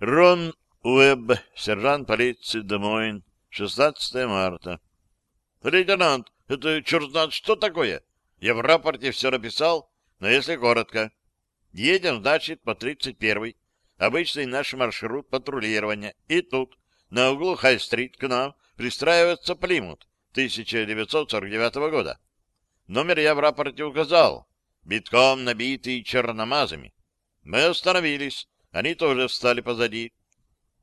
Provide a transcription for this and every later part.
Рон Уэбб, сержант полиции Демойн, 16 марта. Лейтенант, это черт знает что такое? Я в рапорте все написал, но если коротко. Едем, значит, по 31-й. Обычный наш маршрут патрулирования. И тут, на углу Хай-стрит, к нам пристраивается Плимут 1949 года. Номер я в рапорте указал, битком набитый черномазами. Мы остановились, они тоже встали позади.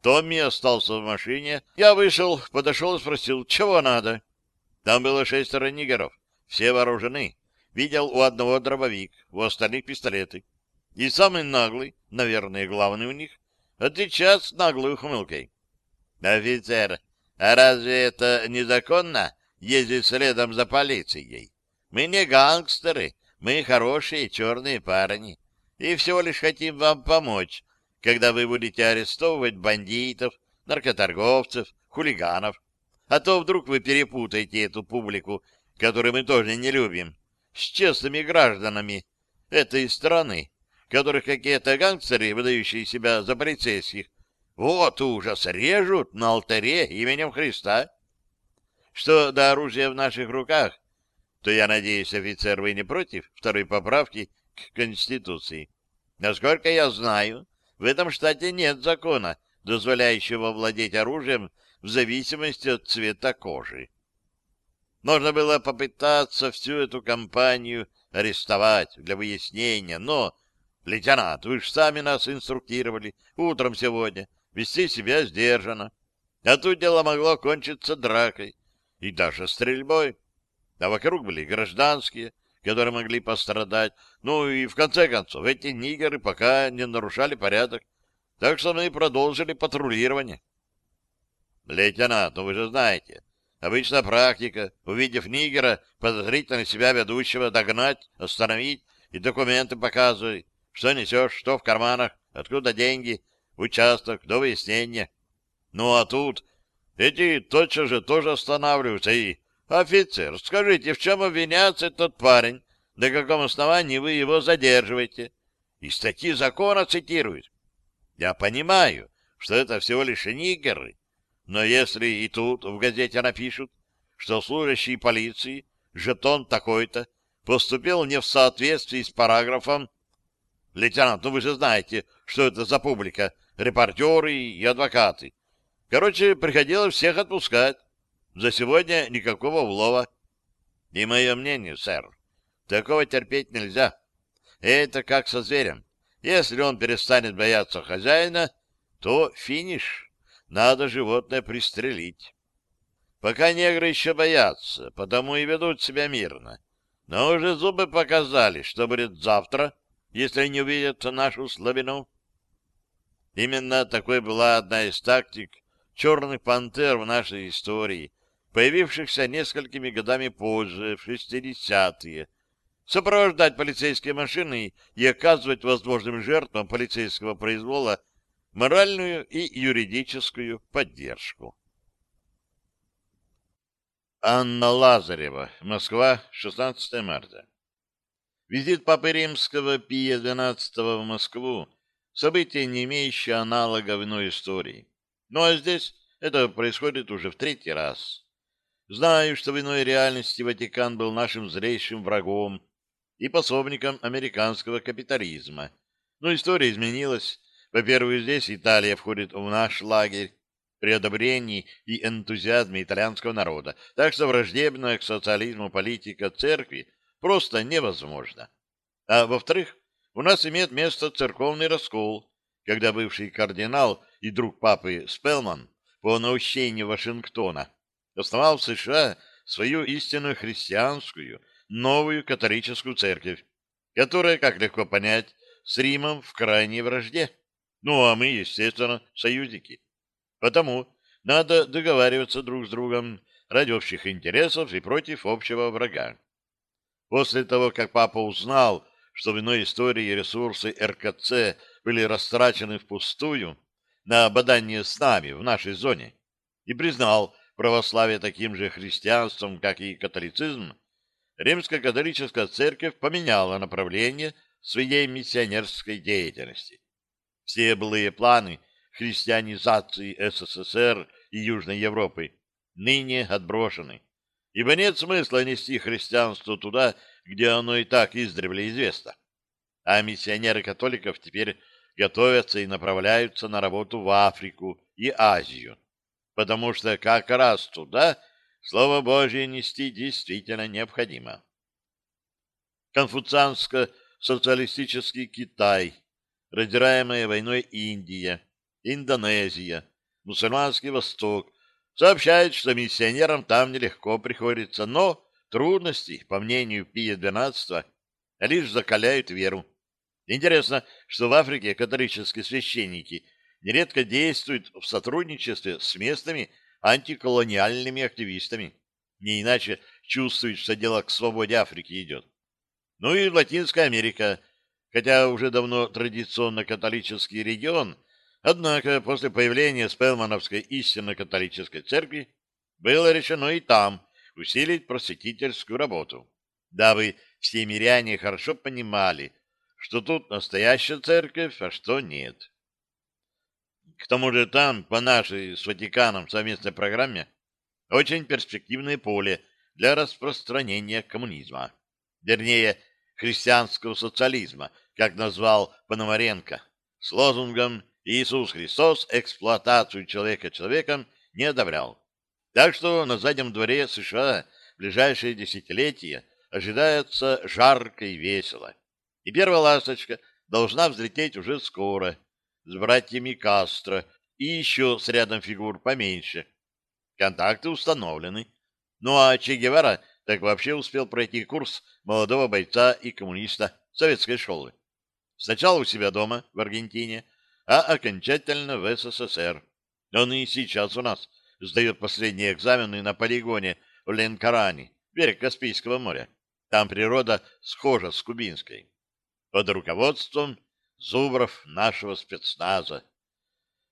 Томми остался в машине. Я вышел, подошел и спросил, чего надо. Там было шестеро нигеров, все вооружены. Видел у одного дробовик, у остальных пистолеты. И самый наглый, наверное, главный у них, отвечает с наглой ухмылкой. «Офицер, а разве это незаконно ездить следом за полицией? Мы не гангстеры, мы хорошие черные парни, и всего лишь хотим вам помочь, когда вы будете арестовывать бандитов, наркоторговцев, хулиганов. А то вдруг вы перепутаете эту публику, которую мы тоже не любим, с честными гражданами этой страны, которых какие-то гангстеры, выдающие себя за полицейских, вот ужас, режут на алтаре именем Христа. Что до оружия в наших руках, то, я надеюсь, офицер, вы не против второй поправки к Конституции. Насколько я знаю, в этом штате нет закона, дозволяющего владеть оружием в зависимости от цвета кожи. Можно было попытаться всю эту компанию арестовать для выяснения, но, лейтенант, вы же сами нас инструктировали утром сегодня вести себя сдержанно. А тут дело могло кончиться дракой и даже стрельбой. А вокруг были гражданские, которые могли пострадать. Ну и в конце концов, эти нигеры пока не нарушали порядок. Так что мы продолжили патрулирование. Лейтенант, ну вы же знаете, обычная практика, увидев нигера, подозрительно себя ведущего, догнать, остановить и документы показывать. Что несешь, что в карманах, откуда деньги, участок, до выяснения. Ну а тут эти тотчас же тоже останавливаются и «Офицер, скажите, в чем обвиняется этот парень? На каком основании вы его задерживаете?» И статьи закона цитируют. Я понимаю, что это всего лишь нигеры, но если и тут в газете напишут, что служащий полиции, жетон такой-то, поступил не в соответствии с параграфом Лейтенант, ну вы же знаете, что это за публика, репортеры и адвокаты. Короче, приходилось всех отпускать. За сегодня никакого улова. И мое мнение, сэр, такого терпеть нельзя. Это как со зверем. Если он перестанет бояться хозяина, то финиш. Надо животное пристрелить. Пока негры еще боятся, потому и ведут себя мирно. Но уже зубы показали, что будет завтра, если не увидят нашу слабину. Именно такой была одна из тактик черных пантер в нашей истории, появившихся несколькими годами позже, в 60-е, сопровождать полицейские машины и оказывать возможным жертвам полицейского произвола моральную и юридическую поддержку. Анна Лазарева, Москва, 16 марта. Визит Папы Римского Пия XII в Москву — событие, не имеющее аналога в иной истории. Ну а здесь это происходит уже в третий раз. Знаю, что в иной реальности Ватикан был нашим зрейшим врагом и пособником американского капитализма. Но история изменилась. Во-первых, здесь Италия входит в наш лагерь при одобрении и энтузиазме итальянского народа, так что враждебная к социализму политика церкви просто невозможно. А во-вторых, у нас имеет место церковный раскол, когда бывший кардинал и друг папы Спелман по наущению Вашингтона основал в США свою истинную христианскую, новую католическую церковь, которая, как легко понять, с Римом в крайней вражде. Ну, а мы, естественно, союзники. Потому надо договариваться друг с другом ради общих интересов и против общего врага. После того, как папа узнал, что в иной истории ресурсы РКЦ были растрачены впустую на бадание с нами в нашей зоне, и признал православие таким же христианством, как и католицизм, римско-католическая церковь поменяла направление своей миссионерской деятельности. Все былые планы христианизации СССР и Южной Европы, ныне отброшены, ибо нет смысла нести христианство туда, где оно и так издревле известно. А миссионеры католиков теперь готовятся и направляются на работу в Африку и Азию, потому что как раз туда Слово Божье нести действительно необходимо. Конфуцианско-социалистический Китай, раздираемая войной Индия, Индонезия, мусульманский Восток сообщают, что миссионерам там нелегко приходится, но трудности, по мнению Пия XII, лишь закаляют веру. Интересно, что в Африке католические священники нередко действуют в сотрудничестве с местными антиколониальными активистами. Не иначе чувствуют, что дело к свободе Африки идет. Ну и Латинская Америка, хотя уже давно традиционно католический регион, однако после появления Спелмановской истинно католической церкви было решено и там усилить просветительскую работу, дабы все миряне хорошо понимали, что тут настоящая церковь, а что нет. К тому же там, по нашей с Ватиканом совместной программе, очень перспективное поле для распространения коммунизма. Вернее, христианского социализма, как назвал Пономаренко, с лозунгом «Иисус Христос эксплуатацию человека человеком не одобрял». Так что на заднем дворе США в ближайшие десятилетия ожидается жарко и весело. И первая ласточка должна взлететь уже скоро, с братьями Кастро и еще с рядом фигур поменьше. Контакты установлены. Ну а Че Гевара так вообще успел пройти курс молодого бойца и коммуниста советской школы. Сначала у себя дома, в Аргентине, а окончательно в СССР. Он и сейчас у нас сдает последние экзамены на полигоне в Ленкаране, берег Каспийского моря. Там природа схожа с кубинской под руководством зубров нашего спецназа.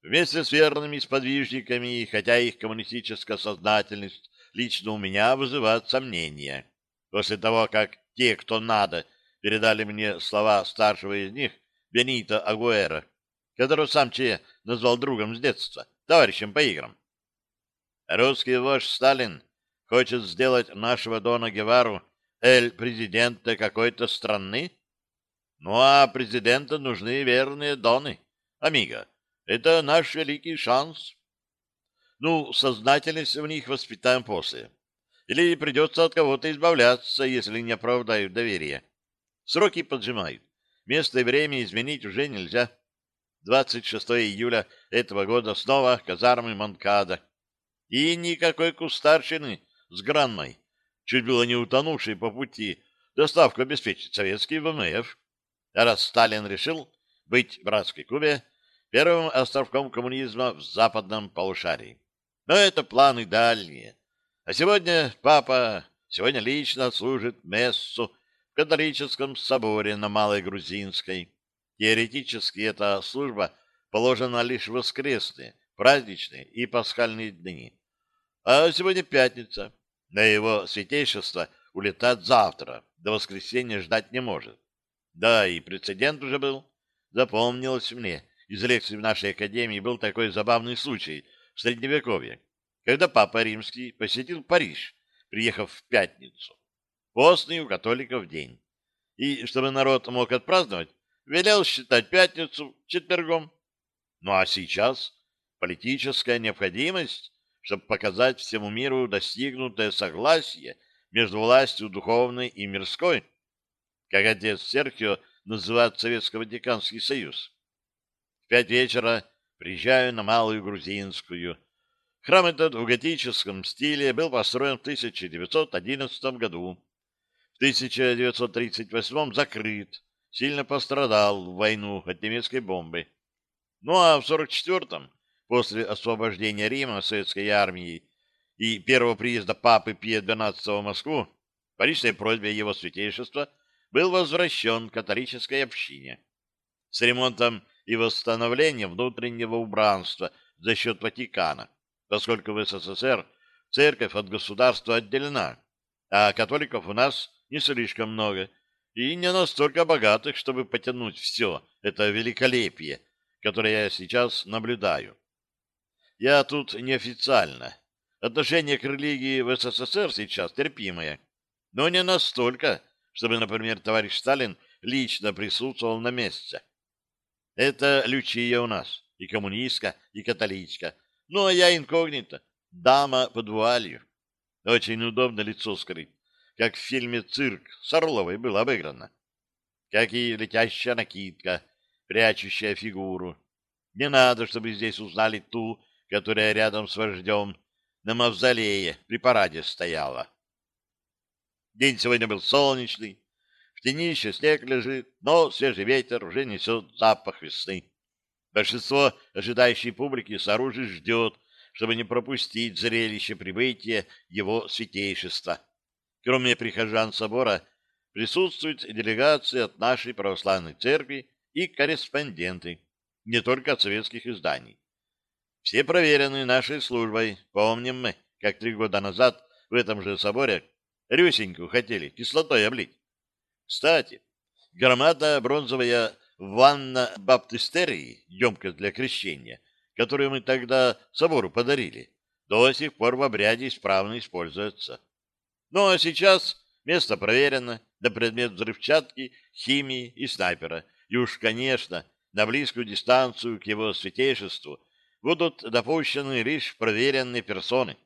Вместе с верными сподвижниками, хотя их коммунистическая сознательность лично у меня вызывает сомнения. После того, как те, кто надо, передали мне слова старшего из них, Бенита Агуэра, которого сам Че назвал другом с детства, товарищем по играм. Русский вождь Сталин хочет сделать нашего Дона Гевару эль-президента какой-то страны? Ну, а президенту нужны верные доны. Амиго, это наш великий шанс. Ну, сознательность в них воспитаем после. Или придется от кого-то избавляться, если не оправдают доверие. Сроки поджимают. Место и время изменить уже нельзя. 26 июля этого года снова казармы Монкада. И никакой кустарщины с Гранмой, чуть было не утонувшей по пути, доставку обеспечит советский ВМФ раз Сталин решил быть братской Кубе первым островком коммунизма в западном полушарии. Но это планы дальние. А сегодня папа сегодня лично служит мессу в католическом соборе на Малой Грузинской. Теоретически эта служба положена лишь в воскресные, праздничные и пасхальные дни. А сегодня пятница. На его святейшество улетать завтра, до воскресенья ждать не может. Да, и прецедент уже был. Запомнилось мне. Из лекций в нашей академии был такой забавный случай в Средневековье, когда Папа Римский посетил Париж, приехав в пятницу. Постный у католиков день. И, чтобы народ мог отпраздновать, велел считать пятницу четвергом. Ну а сейчас политическая необходимость, чтобы показать всему миру достигнутое согласие между властью духовной и мирской – как отец Серхио называет Советско-Ватиканский союз. В пять вечера приезжаю на Малую Грузинскую. Храм этот в готическом стиле был построен в 1911 году. В 1938 закрыт, сильно пострадал в войну от немецкой бомбы. Ну а в 1944-м, после освобождения Рима советской армией и первого приезда папы Пия XII в Москву, по личной просьбе его святейшества – был возвращен католической общине. С ремонтом и восстановлением внутреннего убранства за счет Ватикана, поскольку в СССР церковь от государства отделена, а католиков у нас не слишком много и не настолько богатых, чтобы потянуть все это великолепие, которое я сейчас наблюдаю. Я тут неофициально. Отношение к религии в СССР сейчас терпимое, но не настолько, чтобы, например, товарищ Сталин лично присутствовал на месте. Это Лючия у нас, и коммунистка, и католичка. Ну, а я инкогнито, дама под вуалью. Очень удобно лицо скрыть, как в фильме «Цирк» с Орловой было обыграно. Как и летящая накидка, прячущая фигуру. Не надо, чтобы здесь узнали ту, которая рядом с вождем на мавзолее при параде стояла. День сегодня был солнечный, в тени еще снег лежит, но свежий ветер уже несет запах весны. Большинство ожидающей публики с оружием ждет, чтобы не пропустить зрелище прибытия его святейшества. Кроме прихожан собора, присутствуют делегации от нашей православной церкви и корреспонденты, не только от советских изданий. Все проверены нашей службой. Помним мы, как три года назад в этом же соборе Рюсеньку хотели кислотой облить. Кстати, громада бронзовая ванна баптистерии, емкость для крещения, которую мы тогда собору подарили, до сих пор в обряде исправно используется. Ну а сейчас место проверено на предмет взрывчатки, химии и снайпера. И уж, конечно, на близкую дистанцию к его святейшеству будут допущены лишь проверенные персоны.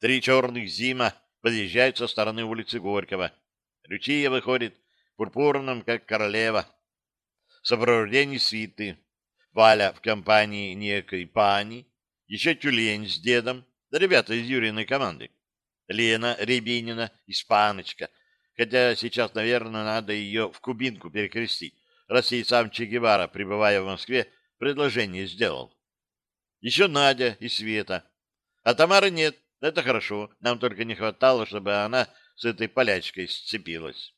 Три черных зима подъезжают со стороны улицы Горького. Лючия выходит пурпурным, как королева. Сопровождение свиты. Валя в компании некой пани, еще тюлень с дедом, да ребята из Юриной команды. Лена Рябинина, испаночка, хотя сейчас, наверное, надо ее в кубинку перекрестить, раз ей сам Че Гевара, пребывая в Москве, предложение сделал. Еще Надя и Света. А Тамары нет. Это хорошо. Нам только не хватало, чтобы она с этой полячкой сцепилась.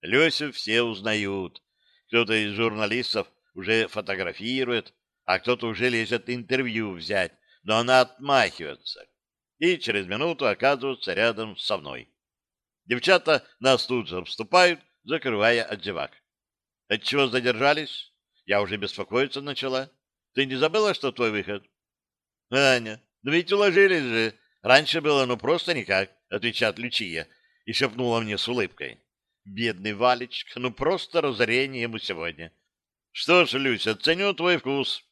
Лесю все узнают. Кто-то из журналистов уже фотографирует, а кто-то уже лезет интервью взять, но она отмахивается. И через минуту оказывается рядом со мной. Девчата нас тут же обступают, закрывая от зевак. Отчего задержались? Я уже беспокоиться начала. Ты не забыла, что твой выход? — Аня, ну ведь уложились же. Раньше было ну просто никак, — отвечает Лючия и шепнула мне с улыбкой. Бедный Валечка, ну просто разорение ему сегодня. Что ж, Люся, ценю твой вкус.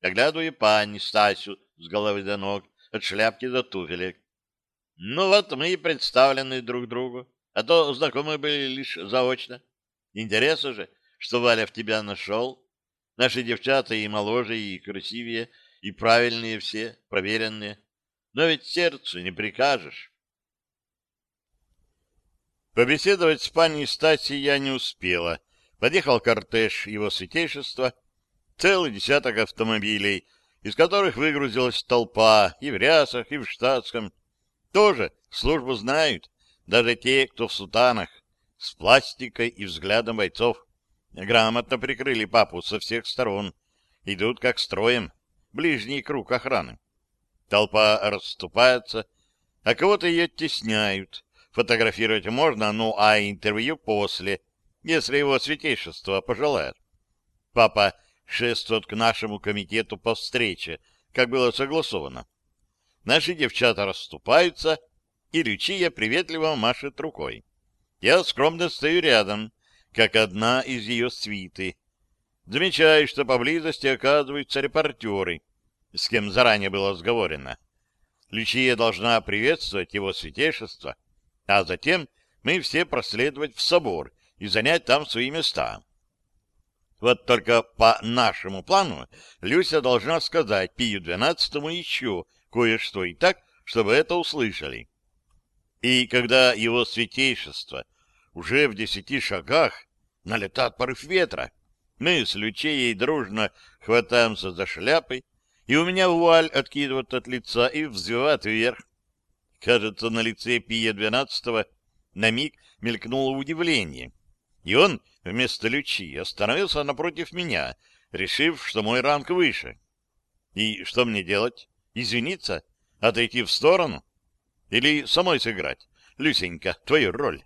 Оглядываю пани Стасю с головы до ног, от шляпки до туфелек. Ну вот мы и представлены друг другу, а то знакомы были лишь заочно. Интересно же, что Валя в тебя нашел, Наши девчата и моложе, и красивее, и правильные все, проверенные. Но ведь сердцу не прикажешь. Побеседовать с паней Стаси я не успела. Подъехал кортеж его святейшества, целый десяток автомобилей, из которых выгрузилась толпа и в рясах, и в штатском. Тоже службу знают, даже те, кто в сутанах, с пластикой и взглядом бойцов. Грамотно прикрыли папу со всех сторон. Идут как строем, ближний круг охраны. Толпа расступается, а кого-то ее тесняют. Фотографировать можно, ну а интервью после, если его святейшество пожелает. Папа шествует к нашему комитету по встрече, как было согласовано. Наши девчата расступаются, и Лючия приветливо машет рукой. Я скромно стою рядом, как одна из ее свиты. Замечаю, что поблизости оказываются репортеры, с кем заранее было сговорено. Лючия должна приветствовать его святейшество, а затем мы все проследовать в собор и занять там свои места. Вот только по нашему плану Люся должна сказать Пию двенадцатому еще кое-что и так, чтобы это услышали. И когда его святейшество уже в десяти шагах налетает порыв ветра. Мы с Лючеей дружно хватаемся за шляпы, и у меня вуаль откидывает от лица и взвивает вверх. Кажется, на лице Пия двенадцатого на миг мелькнуло удивление, и он вместо Лючи остановился напротив меня, решив, что мой ранг выше. И что мне делать? Извиниться? Отойти в сторону? Или самой сыграть? Люсенька, твою роль.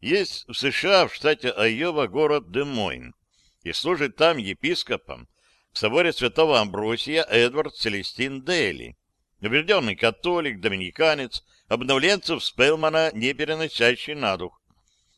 Есть в США, в штате Айова, город Демойн. и служит там епископом в соборе святого Амбросия Эдвард Целестин Дели, убежденный католик, доминиканец, обновленцев Спелмана, не переносящий на дух.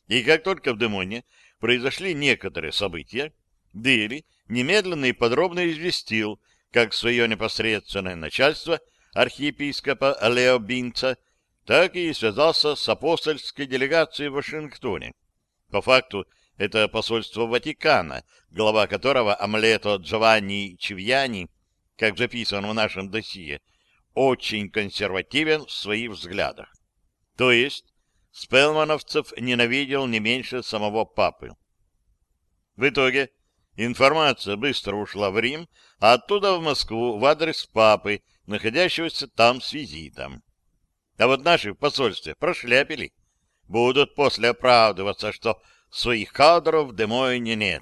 И как только в Демоне произошли некоторые события, Дели немедленно и подробно известил как свое непосредственное начальство архиепископа Лео Бинца, так и связался с апостольской делегацией в Вашингтоне. По факту, это посольство Ватикана, глава которого Амлето Джованни Чивьяни, как записано в нашем досье, очень консервативен в своих взглядах. То есть спелмановцев ненавидел не меньше самого папы. В итоге информация быстро ушла в Рим, а оттуда в Москву в адрес папы, находящегося там с визитом. А вот наши в посольстве прошляпили. Будут после оправдываться, что своих кадров в Демойне нет.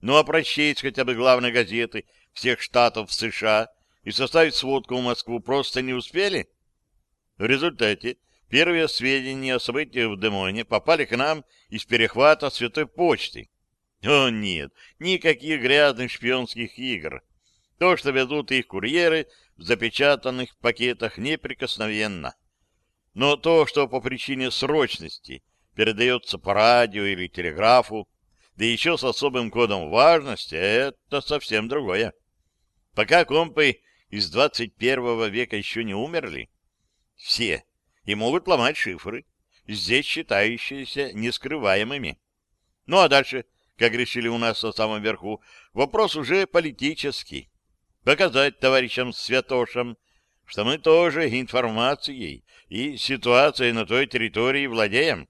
Ну а прочесть хотя бы главные газеты всех штатов США и составить сводку в Москву просто не успели? В результате первые сведения о событиях в Демойне попали к нам из перехвата Святой Почты. О нет, никаких грязных шпионских игр. То, что ведут их курьеры в запечатанных пакетах, неприкосновенно. Но то, что по причине срочности передается по радио или телеграфу, да еще с особым кодом важности, это совсем другое. Пока компы из 21 века еще не умерли, все, и могут ломать шифры, здесь считающиеся нескрываемыми. Ну а дальше, как решили у нас на самом верху, вопрос уже политический. Показать товарищам святошам, что мы тоже информацией и ситуацией на той территории владеем,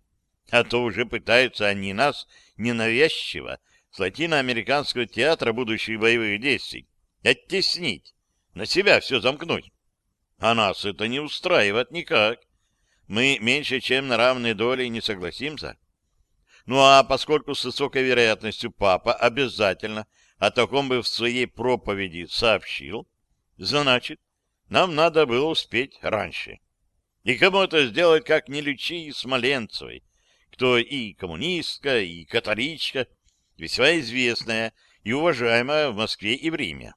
а то уже пытаются они нас ненавязчиво с латиноамериканского театра будущих боевых действий оттеснить, на себя все замкнуть. А нас это не устраивает никак. Мы меньше, чем на равной доле не согласимся. Ну а поскольку с высокой вероятностью папа обязательно о таком бы в своей проповеди сообщил, значит, нам надо было успеть раньше. И кому это сделать, как не Лючи Смоленцевой, кто и коммунистка, и католичка, весьма известная и уважаемая в Москве и в Риме.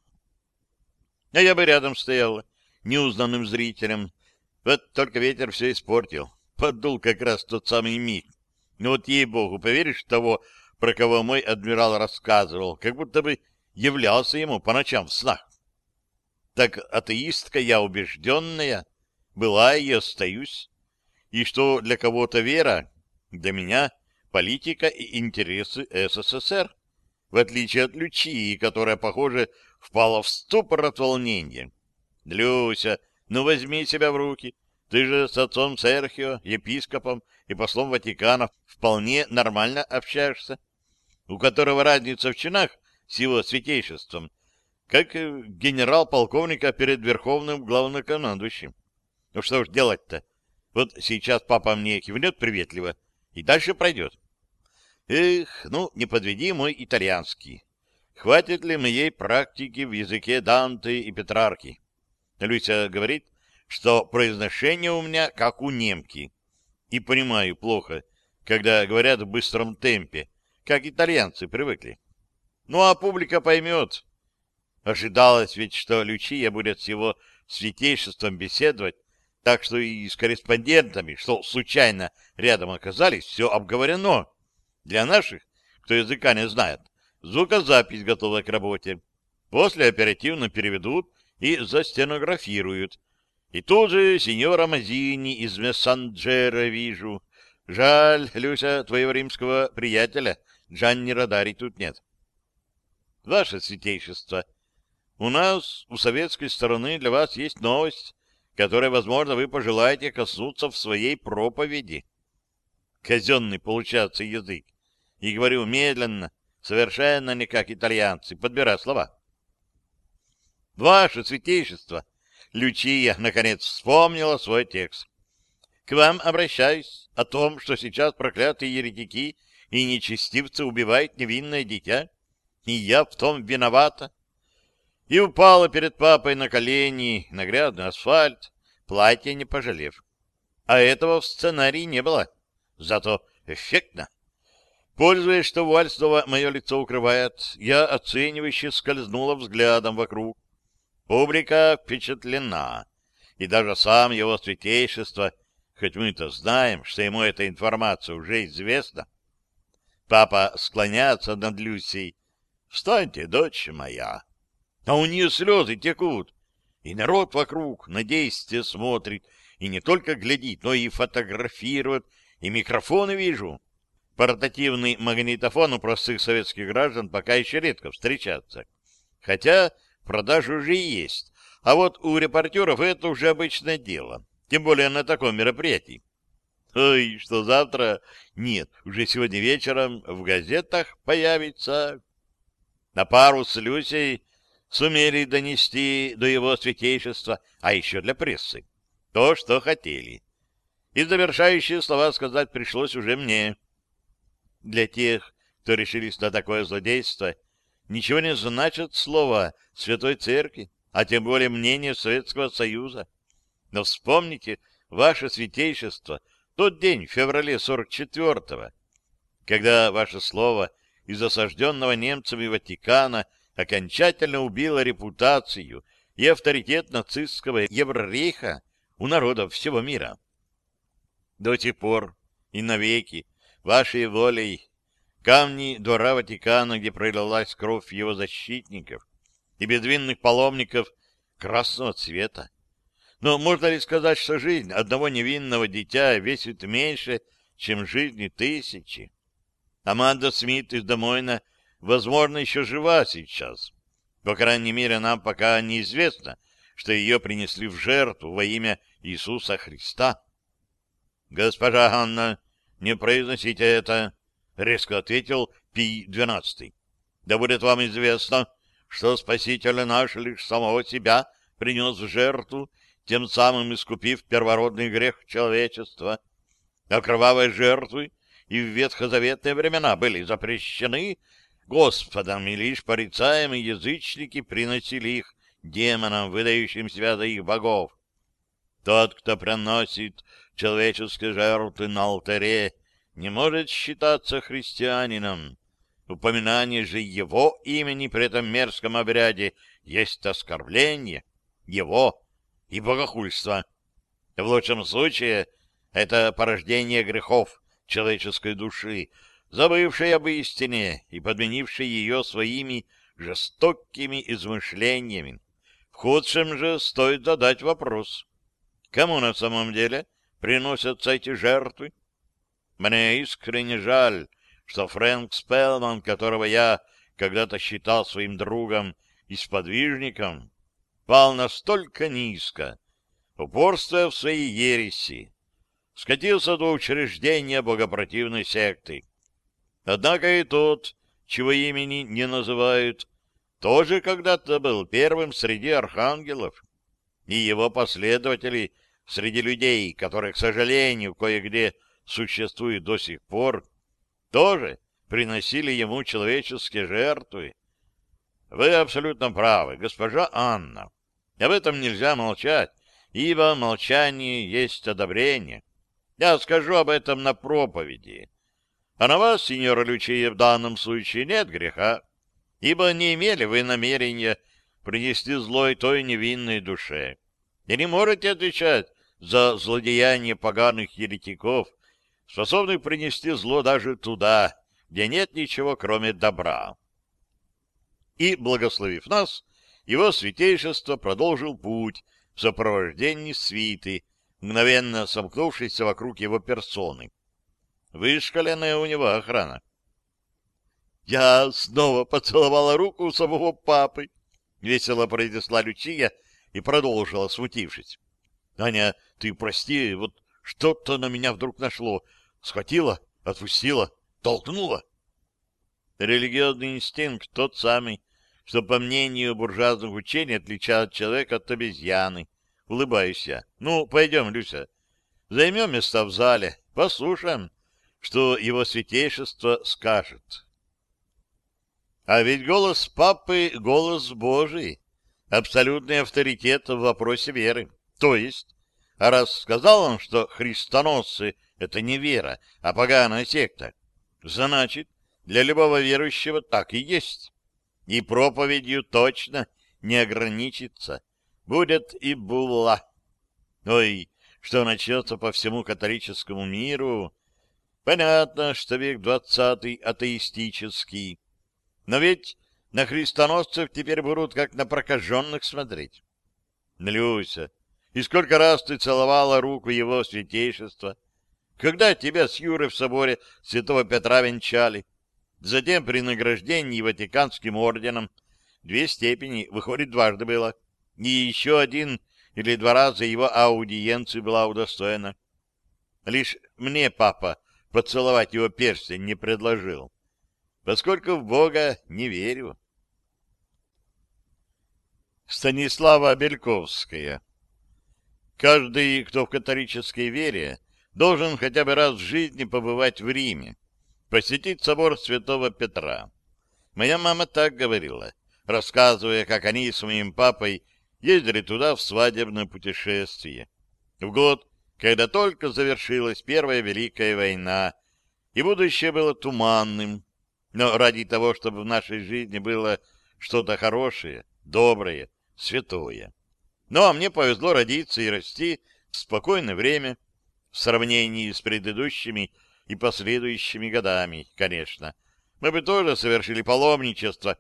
А я бы рядом стоял, неузнанным зрителем. Вот только ветер все испортил. Подул как раз тот самый миг. Ну вот ей-богу, поверишь того, про кого мой адмирал рассказывал, как будто бы являлся ему по ночам в снах. Так атеистка я убежденная, была и остаюсь. И что для кого-то вера, для меня политика и интересы СССР, в отличие от Лючии, которая, похоже, впала в ступор от волнения. Люся, ну возьми себя в руки. Ты же с отцом Серхио, епископом и послом Ватикана вполне нормально общаешься, у которого разница в чинах с его святейшеством как генерал-полковника перед верховным главнокомандующим. Ну что ж делать-то? Вот сейчас папа мне кивнет приветливо, и дальше пройдет. Эх, ну, не подведи мой итальянский. Хватит ли моей практики в языке Данте и Петрарки? Люся говорит, что произношение у меня как у немки. И понимаю плохо, когда говорят в быстром темпе, как итальянцы привыкли. Ну, а публика поймет, Ожидалось ведь, что Лючия будет с его святейшеством беседовать, так что и с корреспондентами, что случайно рядом оказались, все обговорено. Для наших, кто языка не знает, звукозапись готова к работе. После оперативно переведут и застенографируют. И тут же сеньора Мазини из Мессанджера вижу. Жаль, Люся, твоего римского приятеля Джанни Радари тут нет. Ваше святейшество, — у нас, у советской стороны, для вас есть новость, которой, возможно, вы пожелаете коснуться в своей проповеди. Казенный получается язык. И говорю медленно, совершенно не как итальянцы, подбирая слова. Ваше святейшество, Лючия, наконец, вспомнила свой текст. К вам обращаюсь о том, что сейчас проклятые еретики и нечестивцы убивают невинное дитя, и я в том виновата и упала перед папой на колени, на грязный асфальт, платье не пожалев. А этого в сценарии не было. Зато эффектно. Пользуясь, что Вальстова мое лицо укрывает, я оценивающе скользнула взглядом вокруг. Публика впечатлена, и даже сам его святейшество, хоть мы-то знаем, что ему эта информация уже известна. Папа склоняется над Люсей. «Встаньте, дочь моя!» А у нее слезы текут, и народ вокруг на действие смотрит, и не только глядит, но и фотографирует, и микрофоны вижу. Портативный магнитофон у простых советских граждан пока еще редко встречается. Хотя в продаже уже есть, а вот у репортеров это уже обычное дело, тем более на таком мероприятии. Ой, что завтра? Нет, уже сегодня вечером в газетах появится. На пару с Люсей сумели донести до его святейшества, а еще для прессы, то, что хотели. И завершающие слова сказать пришлось уже мне. Для тех, кто решились на такое злодейство, ничего не значит слова Святой Церкви, а тем более мнение Советского Союза. Но вспомните, ваше святейшество, тот день, в феврале 44-го, когда ваше слово из осажденного немцами Ватикана окончательно убило репутацию и авторитет нацистского Еврорейха у народов всего мира. До сих пор и навеки вашей волей камни двора Ватикана, где пролилась кровь его защитников и безвинных паломников красного цвета. Но можно ли сказать, что жизнь одного невинного дитя весит меньше, чем жизни тысячи? Аманда Смит из Домойна, возможно, еще жива сейчас. По крайней мере, нам пока неизвестно, что ее принесли в жертву во имя Иисуса Христа. «Госпожа Анна, не произносите это!» — резко ответил Пий XII. «Да будет вам известно, что Спаситель наш лишь самого себя принес в жертву, тем самым искупив первородный грех человечества. А кровавые жертвы и в ветхозаветные времена были запрещены Господом, и лишь порицаемые язычники приносили их демонам, выдающим себя за их богов. Тот, кто приносит человеческие жертвы на алтаре, не может считаться христианином. Упоминание же его имени при этом мерзком обряде есть оскорбление его и богохульство. В лучшем случае это порождение грехов человеческой души, забывшей об истине и подменившей ее своими жестокими измышлениями. В худшем же стоит задать вопрос, кому на самом деле приносятся эти жертвы? Мне искренне жаль, что Фрэнк Спелман, которого я когда-то считал своим другом и сподвижником, пал настолько низко, упорствуя в своей ереси, скатился до учреждения богопротивной секты. Однако и тот, чего имени не называют, тоже когда-то был первым среди архангелов, и его последователи среди людей, которые, к сожалению, кое-где существуют до сих пор, тоже приносили ему человеческие жертвы. Вы абсолютно правы, госпожа Анна. Об этом нельзя молчать, ибо молчание есть одобрение. Я скажу об этом на проповеди. А на вас, сеньор Лючия, в данном случае нет греха, ибо не имели вы намерения принести злой той невинной душе. И не можете отвечать за злодеяние поганых еретиков, способных принести зло даже туда, где нет ничего, кроме добра. И, благословив нас, его святейшество продолжил путь в сопровождении свиты, мгновенно сомкнувшейся вокруг его персоны. Вышкаленная у него охрана. «Я снова поцеловала руку самого папы», — весело произнесла Лючия и продолжила, смутившись. «Аня, ты прости, вот что-то на меня вдруг нашло. Схватила, отпустила, толкнула». Религиозный инстинкт тот самый, что, по мнению буржуазных учений, отличает человека от обезьяны. Улыбаюсь я. Ну, пойдем, Люся. Займем места в зале, послушаем, что его святейшество скажет. А ведь голос папы — голос Божий, абсолютный авторитет в вопросе веры. То есть, а раз сказал он, что христоносцы — это не вера, а поганая секта, Значит, для любого верующего так и есть. И проповедью точно не ограничится. Будет и булла. Ой, что начнется по всему католическому миру. Понятно, что век двадцатый атеистический. Но ведь на христоносцев теперь будут как на прокаженных смотреть. Люся, и сколько раз ты целовала руку его святейшества? Когда тебя с Юрой в соборе святого Петра венчали? Затем при награждении Ватиканским орденом две степени, выходит, дважды было. И еще один или два раза его аудиенции была удостоена. Лишь мне папа поцеловать его перстень не предложил, поскольку в Бога не верю. Станислава Бельковская Каждый, кто в католической вере, должен хотя бы раз в жизни побывать в Риме, посетить собор святого Петра. Моя мама так говорила, рассказывая, как они с моим папой ездили туда в свадебное путешествие. В год, когда только завершилась Первая Великая война, и будущее было туманным, но ради того, чтобы в нашей жизни было что-то хорошее, доброе, святое. Ну, а мне повезло родиться и расти в спокойное время, в сравнении с предыдущими и последующими годами, конечно. Мы бы тоже совершили паломничество.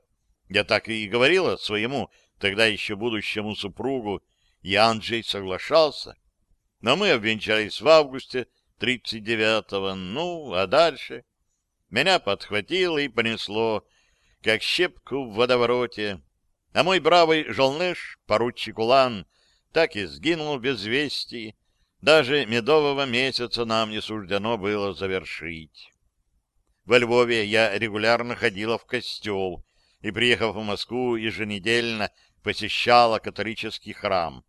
Я так и говорила своему тогда еще будущему супругу, и Анджей соглашался. Но мы обвенчались в августе 39-го, ну, а дальше... Меня подхватило и понесло, как щепку в водовороте. А мой бравый жолнеш, поручик Улан, так и сгинул без вести. Даже медового месяца нам не суждено было завершить. Во Львове я регулярно ходила в костел и, приехав в Москву, еженедельно посещала католический храм.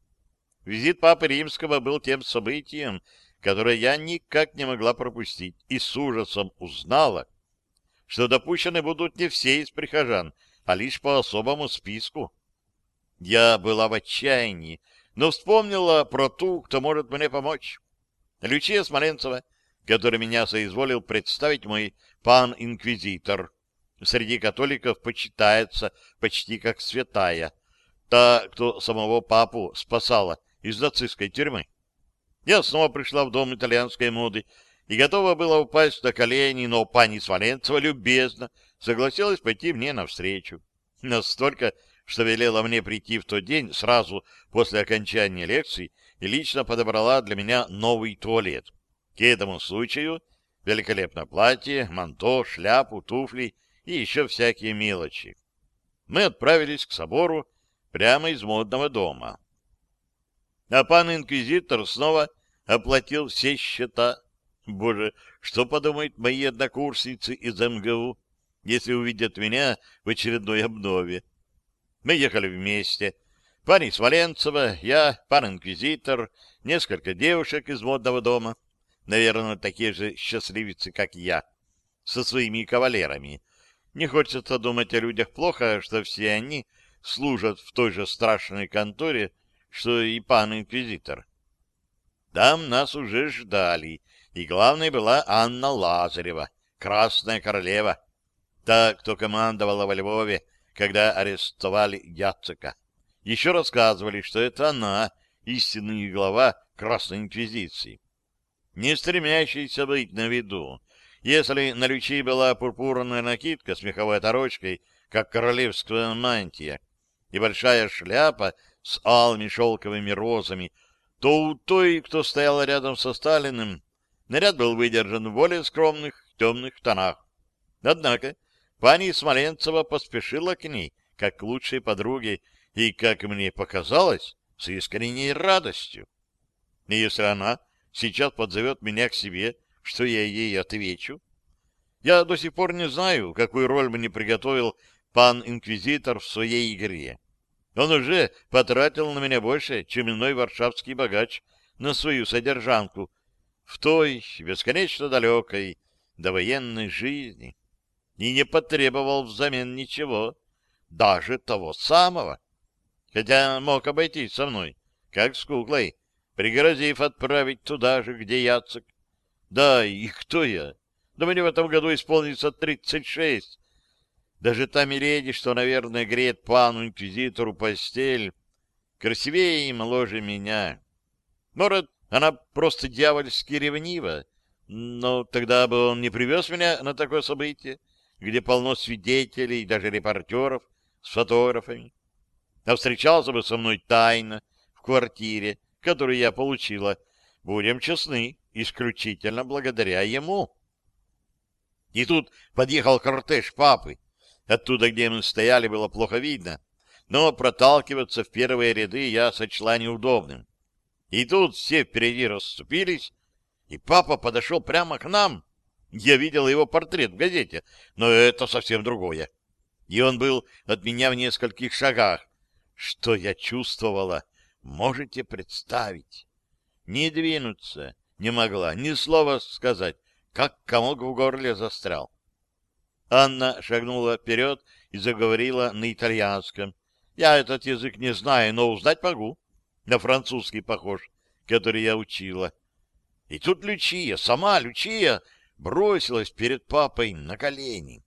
Визит Папы Римского был тем событием, которое я никак не могла пропустить, и с ужасом узнала, что допущены будут не все из прихожан, а лишь по особому списку. Я была в отчаянии, но вспомнила про ту, кто может мне помочь. Лючия Смоленцева, который меня соизволил представить мой пан-инквизитор. Среди католиков почитается почти как святая, та, кто самого папу спасала из нацистской тюрьмы. Я снова пришла в дом итальянской моды и готова была упасть на колени, но пани Смоленцева любезно согласилась пойти мне навстречу. Настолько, что велела мне прийти в тот день сразу после окончания лекций и лично подобрала для меня новый туалет. К этому случаю великолепное платье, манто, шляпу, туфли и еще всякие мелочи. Мы отправились к собору прямо из модного дома. А пан инквизитор снова оплатил все счета. Боже, что подумают мои однокурсницы из МГУ? если увидят меня в очередной обнове. Мы ехали вместе. Парень Смоленцева, я, пан инквизитор, несколько девушек из модного дома, наверное, такие же счастливицы, как я, со своими кавалерами. Не хочется думать о людях плохо, что все они служат в той же страшной конторе, что и пан инквизитор. Там нас уже ждали, и главной была Анна Лазарева, красная королева, та, кто командовала во Львове, когда арестовали Яцека. Еще рассказывали, что это она, истинный глава Красной Инквизиции. Не стремящийся быть на виду. Если на Лючи была пурпурная накидка с меховой оторочкой, как королевская мантия, и большая шляпа с алыми шелковыми розами, то у той, кто стоял рядом со Сталиным, наряд был выдержан в более скромных темных тонах. Однако Пани Смоленцева поспешила к ней, как к лучшей подруге, и, как мне показалось, с искренней радостью. И если она сейчас подзовет меня к себе, что я ей отвечу? Я до сих пор не знаю, какую роль мне приготовил пан-инквизитор в своей игре. Он уже потратил на меня больше, чем иной варшавский богач на свою содержанку в той бесконечно далекой довоенной жизни и не потребовал взамен ничего, даже того самого. Хотя мог обойтись со мной, как с куклой, пригрозив отправить туда же, где Яцек. Да, и кто я? Да мне в этом году исполнится тридцать шесть. Даже та миледи, что, наверное, греет пану-инквизитору постель, красивее и моложе меня. Может, она просто дьявольски ревнива, но тогда бы он не привез меня на такое событие, где полно свидетелей, даже репортеров с фотографами. А встречался бы со мной тайно в квартире, которую я получила, будем честны, исключительно благодаря ему. И тут подъехал кортеж папы, Оттуда, где мы стояли, было плохо видно, но проталкиваться в первые ряды я сочла неудобным. И тут все впереди расступились, и папа подошел прямо к нам. Я видел его портрет в газете, но это совсем другое. И он был от меня в нескольких шагах. Что я чувствовала, можете представить. Не двинуться не могла, ни слова сказать, как комок в горле застрял. Анна шагнула вперед и заговорила на итальянском. Я этот язык не знаю, но узнать могу. На французский похож, который я учила. И тут Лючия, сама Лючия, бросилась перед папой на колени.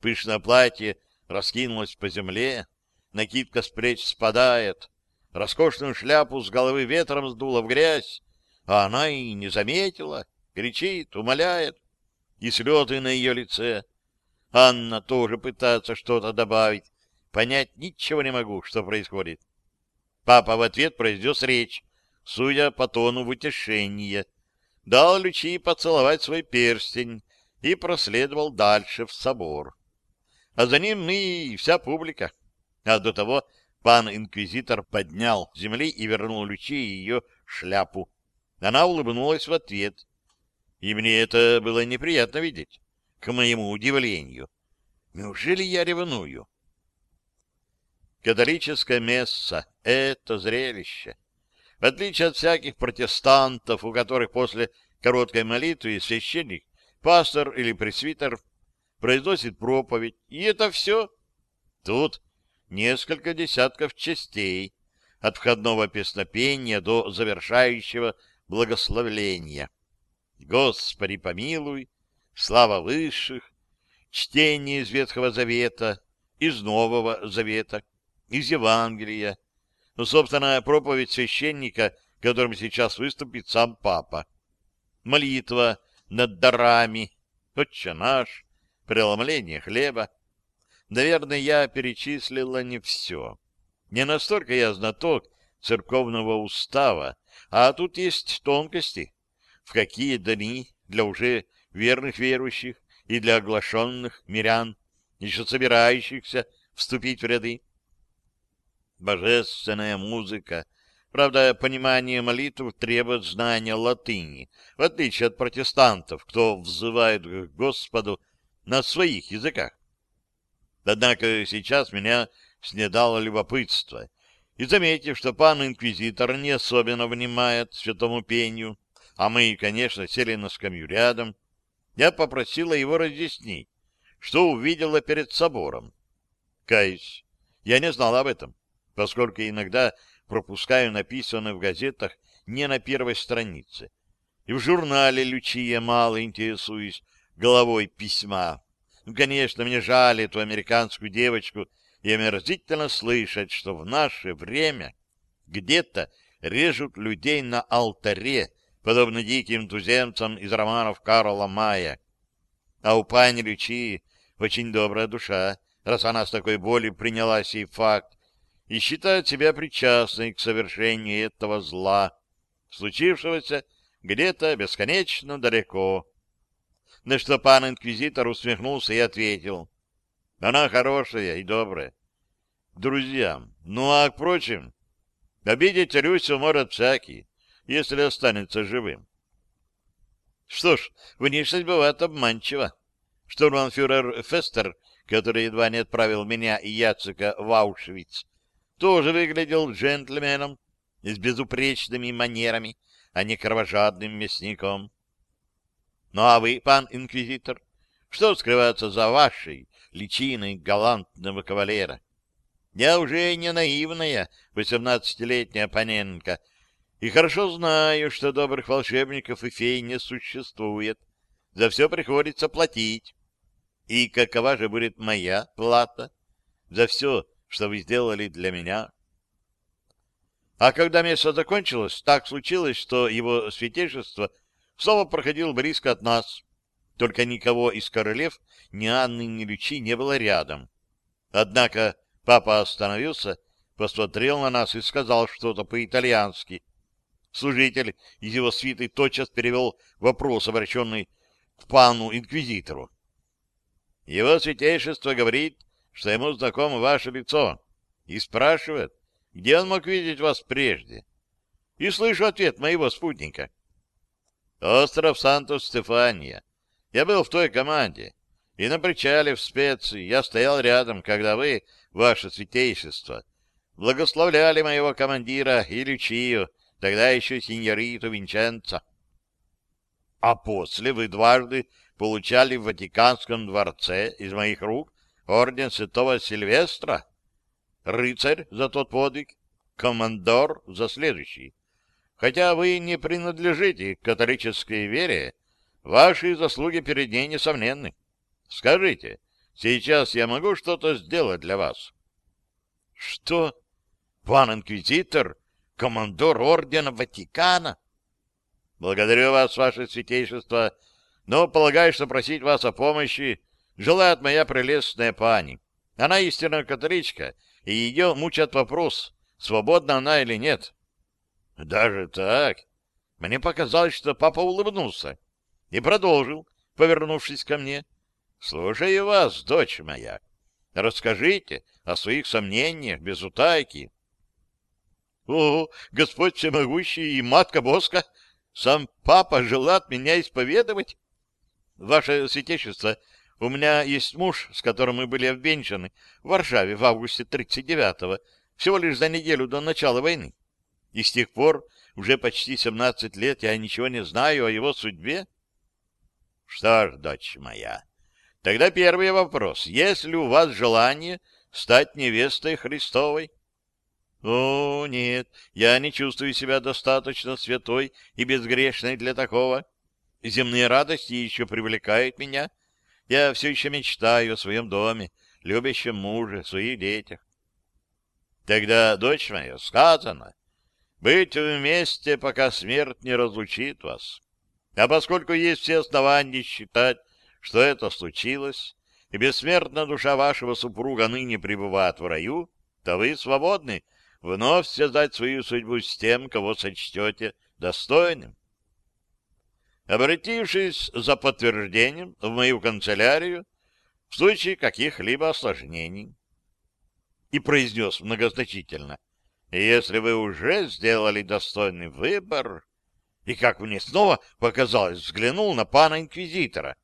Пышное платье раскинулось по земле, накидка с плеч спадает, роскошную шляпу с головы ветром сдуло в грязь, а она и не заметила, кричит, умоляет, и слезы на ее лице — Анна тоже пытается что-то добавить. Понять ничего не могу, что происходит. Папа в ответ произнес речь, судя по тону в утешение. Дал Лючи поцеловать свой перстень и проследовал дальше в собор. А за ним мы и вся публика. А до того пан-инквизитор поднял земли и вернул Лючи ее шляпу. Она улыбнулась в ответ. И мне это было неприятно видеть к моему удивлению. Неужели я ревную? Католическое месса — это зрелище. В отличие от всяких протестантов, у которых после короткой молитвы священник, пастор или пресвитер произносит проповедь, и это все. Тут несколько десятков частей, от входного песнопения до завершающего благословления. Господи помилуй, слава высших, чтение из Ветхого Завета, из Нового Завета, из Евангелия, ну, собственно, проповедь священника, которым сейчас выступит сам Папа, молитва над дарами, Отче наш, преломление хлеба. Наверное, я перечислила не все. Не настолько я знаток церковного устава, а тут есть тонкости, в какие дни для уже верных верующих и для оглашенных мирян, еще собирающихся вступить в ряды. Божественная музыка. Правда, понимание молитв требует знания латыни, в отличие от протестантов, кто взывает к Господу на своих языках. Однако сейчас меня снедало любопытство, и, заметив, что пан-инквизитор не особенно внимает святому пению, а мы, конечно, сели на скамью рядом, я попросила его разъяснить, что увидела перед собором. Каюсь, я не знала об этом, поскольку иногда пропускаю написанное в газетах не на первой странице. И в журнале Лючия мало интересуюсь головой письма. Ну, конечно, мне жаль эту американскую девочку, и омерзительно слышать, что в наше время где-то режут людей на алтаре, подобно диким туземцам из романов Карла Мая. А у пани Лючи очень добрая душа, раз она с такой болью приняла сей факт и считает себя причастной к совершению этого зла, случившегося где-то бесконечно далеко. На что пан инквизитор усмехнулся и ответил, она хорошая и добрая. Друзьям, ну а, впрочем, обидеть Люсю может всякий если останется живым. Что ж, внешность бывает обманчива. Штурманфюрер Фестер, который едва не отправил меня и Яцека в Аушвиц, тоже выглядел джентльменом с безупречными манерами, а не кровожадным мясником. Ну а вы, пан инквизитор, что скрывается за вашей личиной галантного кавалера? Я уже не наивная восемнадцатилетняя паненка, и хорошо знаю, что добрых волшебников и фей не существует. за все приходится платить. И какова же будет моя плата за все, что вы сделали для меня? А когда место закончилось, так случилось, что его святейшество снова проходил близко от нас. Только никого из королев, ни Анны, ни Лючи не было рядом. Однако папа остановился, посмотрел на нас и сказал что-то по-итальянски. Служитель из его свиты тотчас перевел вопрос, обращенный к пану-инквизитору. Его святейшество говорит, что ему знакомо ваше лицо, и спрашивает, где он мог видеть вас прежде. И слышу ответ моего спутника. Остров Санто-Стефания. Я был в той команде, и на причале в специи я стоял рядом, когда вы, ваше святейшество, благословляли моего командира и Лючию, тогда еще сеньориту Винченца. А после вы дважды получали в Ватиканском дворце из моих рук орден святого Сильвестра, рыцарь за тот подвиг, командор за следующий. Хотя вы не принадлежите к католической вере, ваши заслуги перед ней несомненны. Скажите, сейчас я могу что-то сделать для вас? — Что? Пан инквизитор? Командор ордена Ватикана? — Благодарю вас, ваше святейшество, но полагаю, что просить вас о помощи желает моя прелестная пани. Она истинная католичка, и ее мучат вопрос, свободна она или нет. Даже так? Мне показалось, что папа улыбнулся и продолжил, повернувшись ко мне. Слушаю вас, дочь моя. Расскажите о своих сомнениях без утайки. О, Господь всемогущий и Матка Боска, сам папа желает меня исповедовать? Ваше святейшество, у меня есть муж, с которым мы были обвенчаны в Варшаве в августе 39-го, всего лишь за неделю до начала войны. И с тех пор, уже почти 17 лет, я ничего не знаю о его судьбе. Что ж, дочь моя, тогда первый вопрос. Есть ли у вас желание стать невестой Христовой? О, нет, я не чувствую себя достаточно святой и безгрешной для такого. Земные радости еще привлекают меня. Я все еще мечтаю о своем доме, любящем муже, своих детях. Тогда, дочь моя, сказано, быть вместе, пока смерть не разлучит вас. А поскольку есть все основания считать, что это случилось, и бессмертная душа вашего супруга ныне пребывает в раю, то вы свободны вновь связать свою судьбу с тем, кого сочтете достойным обратившись за подтверждением в мою канцелярию в случае каких-либо осложнений. И произнес многозначительно, если вы уже сделали достойный выбор, и, как мне снова показалось, взглянул на пана инквизитора.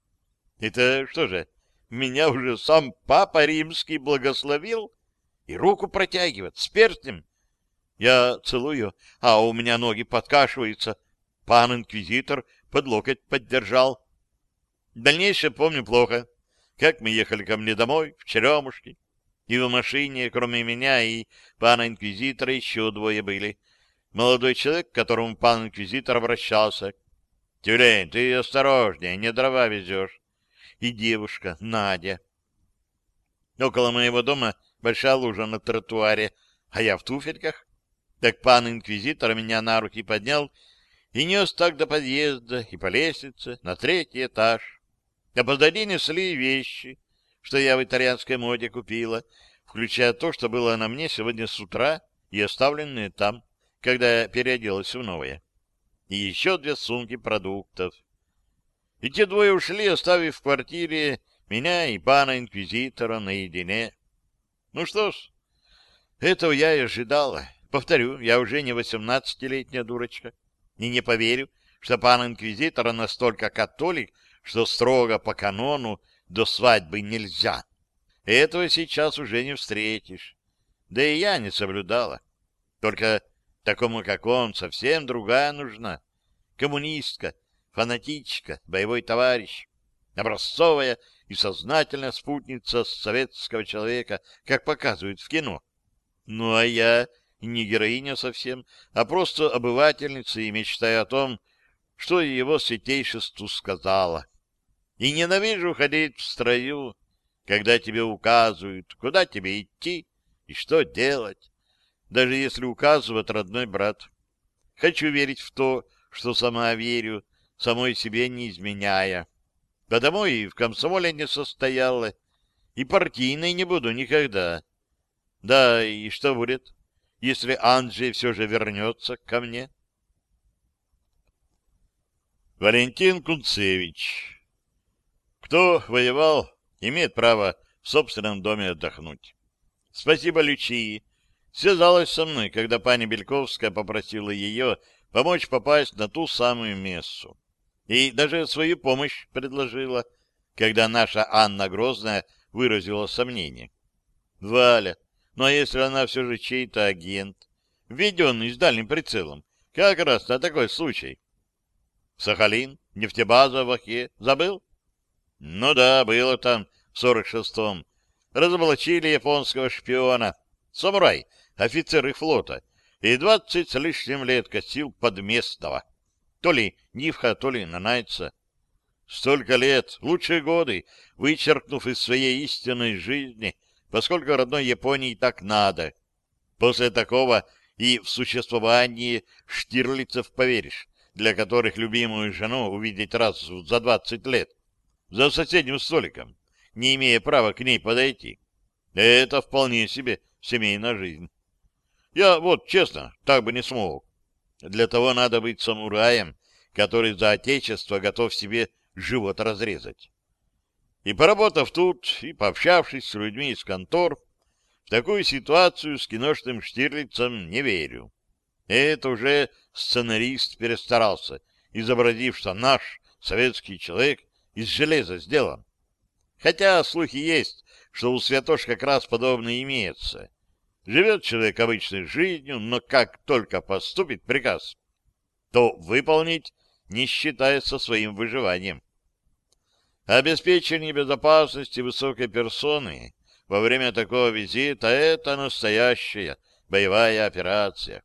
Это что же, меня уже сам папа римский благословил и руку протягивает с перстнем. Я целую, а у меня ноги подкашиваются. Пан инквизитор под локоть поддержал. Дальнейшее помню плохо. Как мы ехали ко мне домой, в Черемушке, и в машине, кроме меня и пана инквизитора, еще двое были. Молодой человек, к которому пан инквизитор обращался. «Тюлень, ты осторожнее, не дрова везешь». И девушка, Надя. Около моего дома большая лужа на тротуаре, а я в туфельках. Так пан инквизитор меня на руки поднял и нес так до подъезда и по лестнице на третий этаж. А позади несли вещи, что я в итальянской моде купила, включая то, что было на мне сегодня с утра и оставленное там, когда я переоделась в новое. И еще две сумки продуктов. И те двое ушли, оставив в квартире меня и пана инквизитора наедине. Ну что ж, этого я и ожидала. Повторю, я уже не восемнадцатилетняя дурочка и не поверю, что пан инквизитор настолько католик, что строго по канону до свадьбы нельзя. Этого сейчас уже не встретишь. Да и я не соблюдала. Только такому, как он, совсем другая нужна. Коммунистка, фанатичка, боевой товарищ, образцовая и сознательная спутница советского человека, как показывают в кино. Ну, а я не героиня совсем, а просто обывательница и мечтая о том, что его святейшеству сказала. И ненавижу ходить в строю, когда тебе указывают, куда тебе идти и что делать, даже если указывает родной брат. Хочу верить в то, что сама верю, самой себе не изменяя. Потому и в комсомоле не состояла, и партийной не буду никогда. Да, и что будет, если Анджей все же вернется ко мне? Валентин Кунцевич Кто воевал, имеет право в собственном доме отдохнуть. Спасибо Лючии. Связалась со мной, когда пани Бельковская попросила ее помочь попасть на ту самую мессу. И даже свою помощь предложила, когда наша Анна Грозная выразила сомнение. Валя, ну а если она все же чей-то агент, введенный с дальним прицелом, как раз на такой случай? Сахалин, нефтебаза в Ахе, забыл? Ну да, было там в 46-м. Разоблачили японского шпиона. Самурай, офицер их флота, и двадцать с лишним лет косил под местного. То ли Нивха, то ли Нанайца. Столько лет, лучшие годы, вычеркнув из своей истинной жизни, поскольку родной Японии так надо. После такого и в существовании штирлицев поверишь, для которых любимую жену увидеть раз за двадцать лет, за соседним столиком, не имея права к ней подойти. Это вполне себе семейная жизнь. Я вот, честно, так бы не смог. Для того надо быть самураем, который за отечество готов себе живот разрезать. И поработав тут, и пообщавшись с людьми из контор, в такую ситуацию с киношным Штирлицем не верю. Это уже сценарист перестарался, изобразив, что наш советский человек из железа сделан. Хотя слухи есть, что у святош как раз подобное имеется. Живет человек обычной жизнью, но как только поступит приказ, то выполнить не считается своим выживанием. Обеспечение безопасности высокой персоны во время такого визита — это настоящая боевая операция.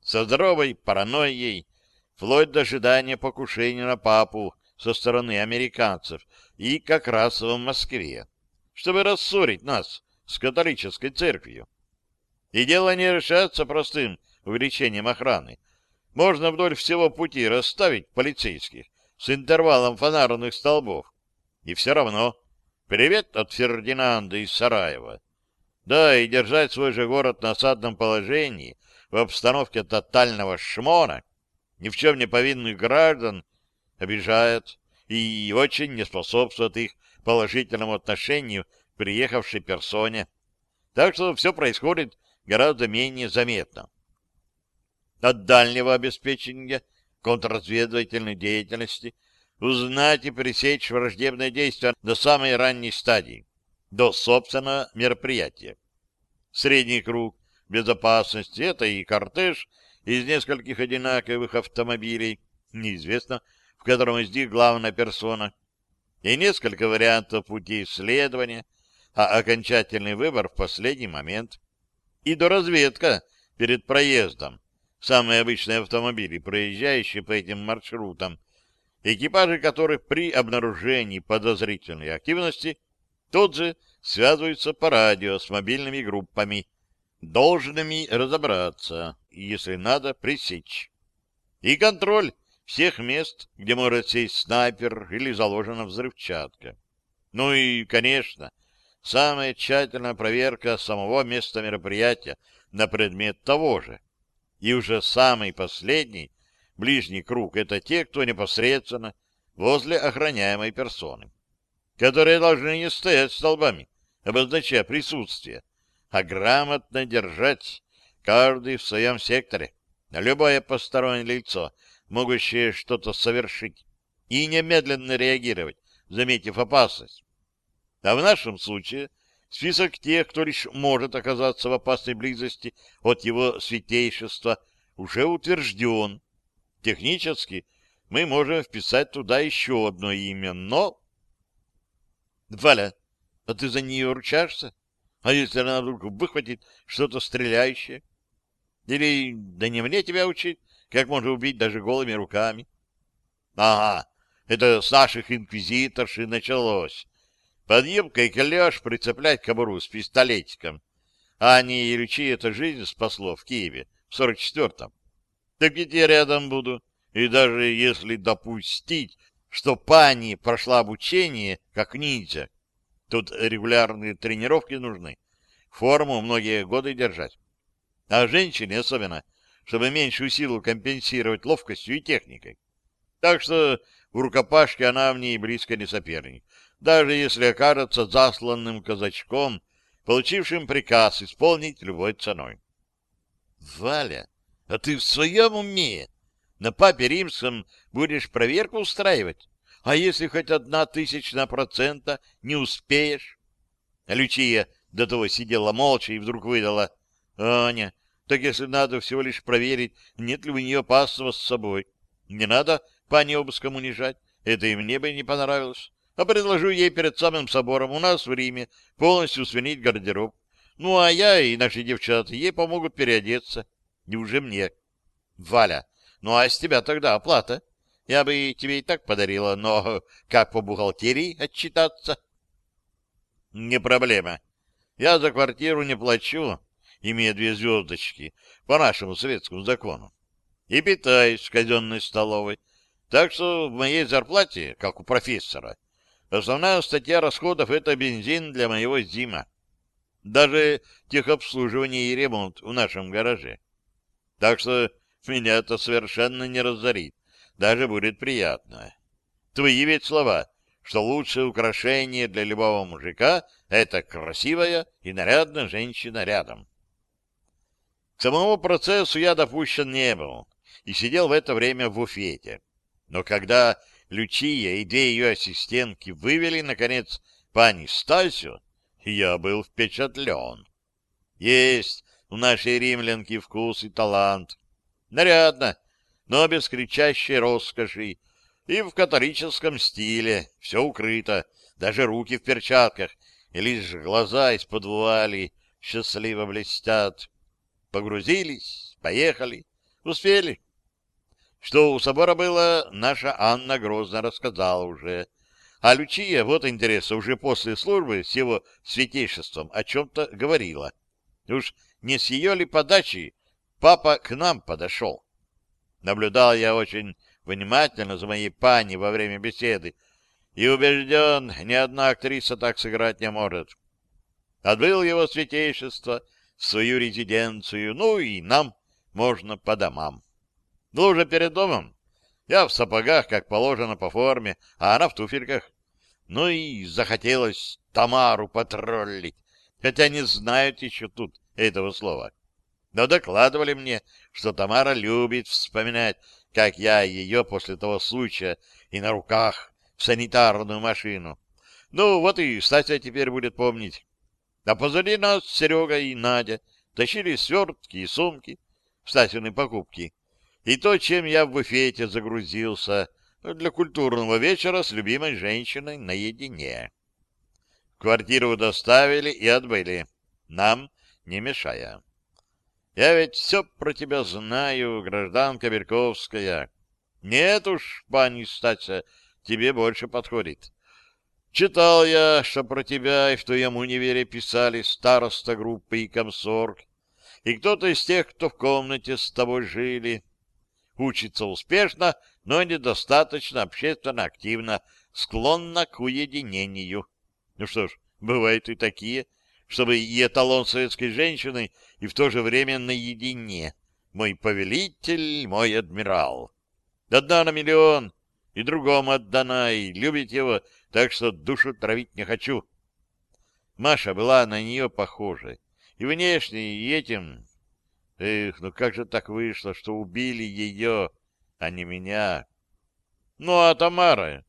Со здоровой паранойей, вплоть до ожидания покушения на папу со стороны американцев и как раз в Москве, чтобы рассорить нас с католической церковью. И дело не решается простым увеличением охраны. Можно вдоль всего пути расставить полицейских с интервалом фонарных столбов, и все равно. Привет от Фердинанда из Сараева. Да, и держать свой же город на осадном положении в обстановке тотального шмона ни в чем не повинных граждан обижает и очень не способствует их положительному отношению к приехавшей персоне. Так что все происходит гораздо менее заметно. От дальнего обеспечения контрразведывательной деятельности – узнать и пресечь враждебное действие до самой ранней стадии, до собственного мероприятия. Средний круг безопасности — это и кортеж из нескольких одинаковых автомобилей, неизвестно, в котором из них главная персона, и несколько вариантов пути исследования, а окончательный выбор в последний момент. И до разведка перед проездом. Самые обычные автомобили, проезжающие по этим маршрутам, экипажи которых при обнаружении подозрительной активности тут же связываются по радио с мобильными группами, должными разобраться, если надо, пресечь. И контроль всех мест, где может сесть снайпер или заложена взрывчатка. Ну и, конечно, самая тщательная проверка самого места мероприятия на предмет того же. И уже самый последний Ближний круг — это те, кто непосредственно возле охраняемой персоны, которые должны не стоять столбами, обозначая присутствие, а грамотно держать каждый в своем секторе, любое постороннее лицо, могущее что-то совершить, и немедленно реагировать, заметив опасность. А в нашем случае список тех, кто лишь может оказаться в опасной близости от его святейшества, уже утвержден, Технически мы можем вписать туда еще одно имя, но... Валя, а ты за нее ручаешься? А если она вдруг выхватит что-то стреляющее? Или да не мне тебя учить, как можно убить даже голыми руками? Ага, Это с наших инквизиторш и началось. Под юбкой колеш прицеплять кобуру с пистолетиком. А они и Лючи это жизнь спасло в Киеве в сорок четвертом. Так ведь я рядом буду. И даже если допустить, что пани прошла обучение как ниндзя, тут регулярные тренировки нужны, форму многие годы держать. А женщине особенно, чтобы меньшую силу компенсировать ловкостью и техникой. Так что в рукопашке она в ней близко не соперник, даже если окажется засланным казачком, получившим приказ исполнить любой ценой. Валя, а ты в своем уме? На папе римском будешь проверку устраивать? А если хоть одна тысячная процента не успеешь? Лючия до того сидела молча и вдруг выдала. Аня, так если надо всего лишь проверить, нет ли у нее пасного с собой. Не надо пани обыском унижать. Это и мне бы не понравилось. А предложу ей перед самым собором у нас в Риме полностью сменить гардероб. Ну, а я и наши девчата ей помогут переодеться. И уже мне. Валя, ну а с тебя тогда оплата? Я бы тебе и так подарила, но как по бухгалтерии отчитаться? Не проблема. Я за квартиру не плачу, имея две звездочки, по нашему советскому закону. И питаюсь в казенной столовой. Так что в моей зарплате, как у профессора, основная статья расходов — это бензин для моего зима. Даже техобслуживание и ремонт в нашем гараже. Так что меня это совершенно не разорит. Даже будет приятно. Твои ведь слова, что лучшее украшение для любого мужика — это красивая и нарядная женщина рядом. К самому процессу я допущен не был и сидел в это время в буфете. Но когда Лючия и две ее ассистентки вывели, наконец, пани Стасю, я был впечатлен. Есть у нашей римлянки вкус и талант. Нарядно, но без кричащей роскоши, и в католическом стиле, все укрыто, даже руки в перчатках, и лишь глаза из-под вуали счастливо блестят. Погрузились, поехали, успели. Что у собора было, наша Анна грозно рассказала уже. А Лючия, вот интереса, уже после службы с его святейшеством о чем-то говорила. Уж не с ее ли подачи папа к нам подошел. Наблюдал я очень внимательно за моей пани во время беседы и убежден, ни одна актриса так сыграть не может. Отбыл его святейшество в свою резиденцию, ну и нам можно по домам. Но уже перед домом я в сапогах, как положено по форме, а она в туфельках. Ну и захотелось Тамару потроллить, хотя не знают еще тут этого слова. Но докладывали мне, что Тамара любит вспоминать, как я ее после того случая и на руках в санитарную машину. Ну, вот и Стася теперь будет помнить. А позади нас Серега и Надя тащили свертки и сумки, Стасины покупки, и то, чем я в буфете загрузился для культурного вечера с любимой женщиной наедине. Квартиру доставили и отбыли, нам не мешая. Я ведь все про тебя знаю, гражданка Берковская. Нет уж, пани Стася, тебе больше подходит. Читал я, что про тебя и в твоем универе писали староста группы и комсорг, и кто-то из тех, кто в комнате с тобой жили. Учится успешно, но недостаточно общественно активно, склонна к уединению. Ну что ж, бывают и такие, чтобы и эталон советской женщины, и в то же время наедине. Мой повелитель, мой адмирал. Одна на миллион, и другому отдана, и любит его, так что душу травить не хочу. Маша была на нее похожа. И внешне, и этим... Эх, ну как же так вышло, что убили ее, а не меня? Ну, а Тамара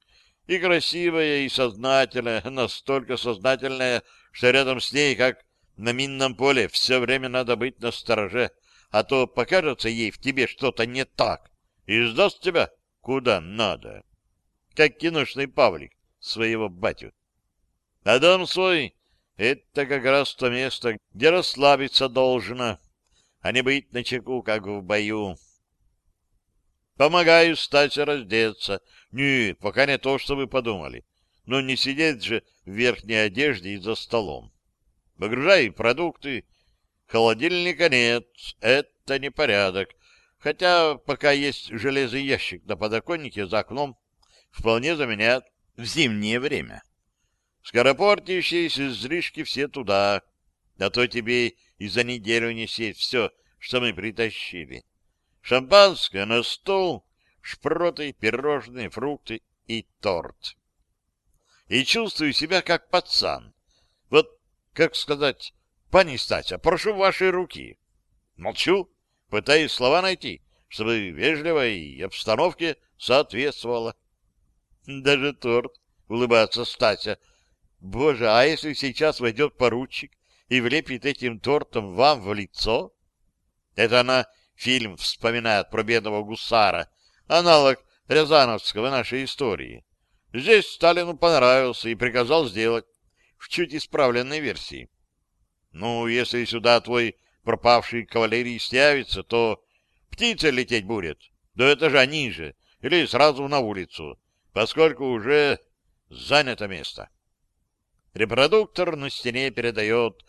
и красивая, и сознательная, настолько сознательная, что рядом с ней, как на минном поле, все время надо быть на стороже, а то покажется ей в тебе что-то не так, и сдаст тебя куда надо. Как киношный Павлик своего батю. А дом свой — это как раз то место, где расслабиться должно, а не быть начеку, как в бою. Помогаю Стасе раздеться. Нет, пока не то, что вы подумали. Но не сидеть же в верхней одежде и за столом. Выгружай продукты. Холодильника нет, это непорядок. Хотя пока есть железный ящик на подоконнике за окном, вполне заменят в зимнее время. Скоропортящиеся излишки все туда, а то тебе и за неделю не сесть все, что мы притащили. Шампанское на стол, шпроты, пирожные, фрукты и торт. И чувствую себя как пацан. Вот, как сказать, пани Стася, прошу вашей руки. Молчу, пытаюсь слова найти, чтобы вежливой обстановке соответствовало. Даже торт, улыбается Стася. Боже, а если сейчас войдет поручик и влепит этим тортом вам в лицо? Это она фильм вспоминает про бедного гусара, аналог Рязановского нашей истории. Здесь Сталину понравился и приказал сделать в чуть исправленной версии. Ну, если сюда твой пропавший кавалерист явится, то птица лететь будет до этажа ниже или сразу на улицу, поскольку уже занято место. Репродуктор на стене передает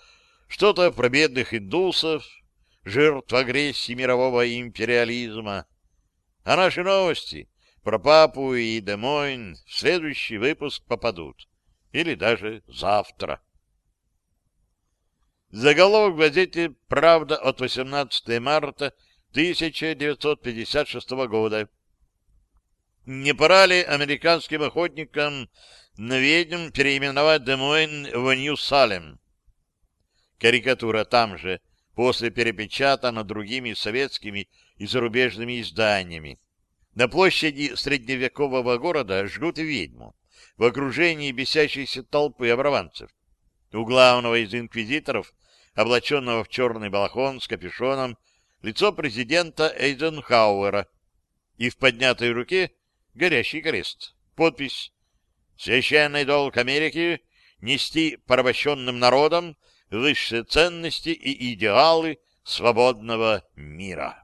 что-то про бедных индусов, жертв агрессии мирового империализма. А наши новости про Папу и Демойн в следующий выпуск попадут. Или даже завтра. Заголовок в газете «Правда» от 18 марта 1956 года. Не пора ли американским охотникам на ведьм переименовать Демойн в Нью-Салем? Карикатура там же, после перепечатана другими советскими и зарубежными изданиями. На площади средневекового города жгут ведьму в окружении бесящейся толпы оброванцев. У главного из инквизиторов, облаченного в черный балахон с капюшоном, лицо президента Эйзенхауэра, и в поднятой руке горящий крест. Подпись «Священный долг Америки — нести порабощенным народам высшие ценности и идеалы свободного мира».